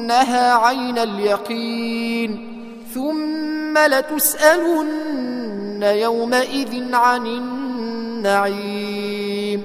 لترونها عين اليقين. ثم لتسألن يومئذ عن النعيم.